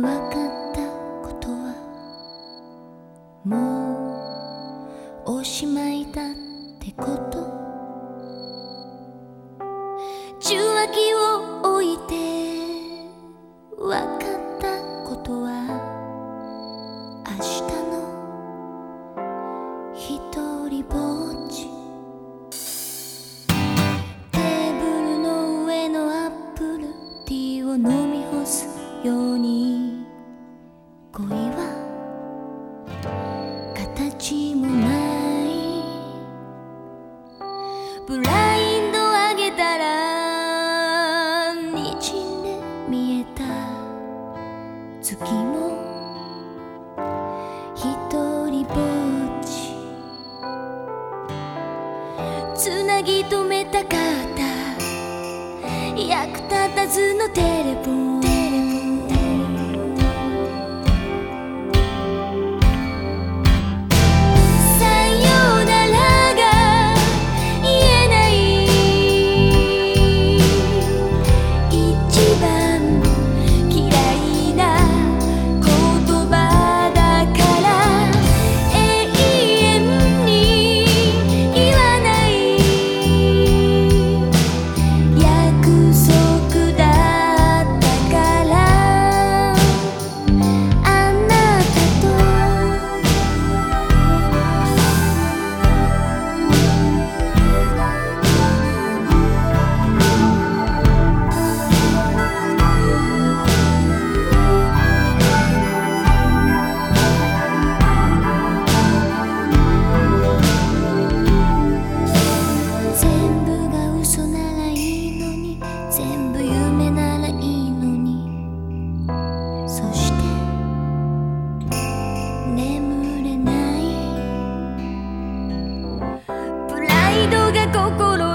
でわかったことはもうおしまいだってこと。受話器を置いてわかったことは明日の一人ぼっち。テーブルの上のアップルティーを飲み干す。ように恋は形もないブラインド上げたら滲んで見えた。月も一人ぼっち。つなぎ止めたかった役立たずのテレフォン。心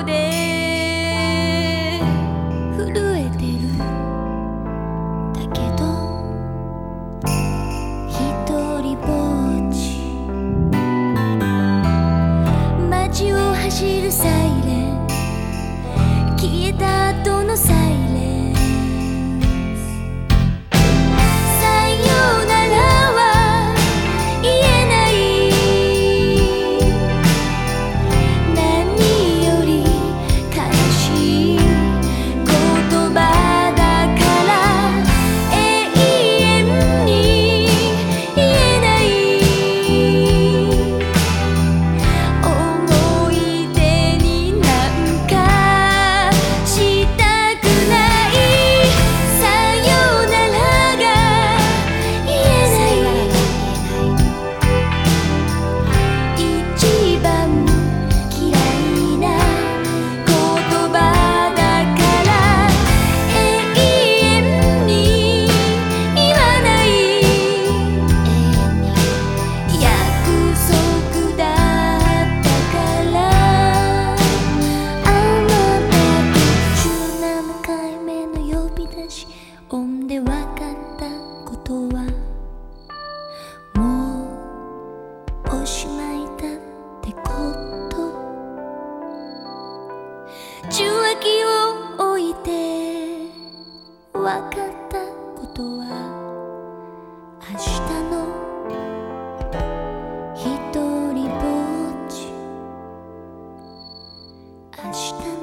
受話器を置いて。わかったことは明日の一人ぼっち。明日の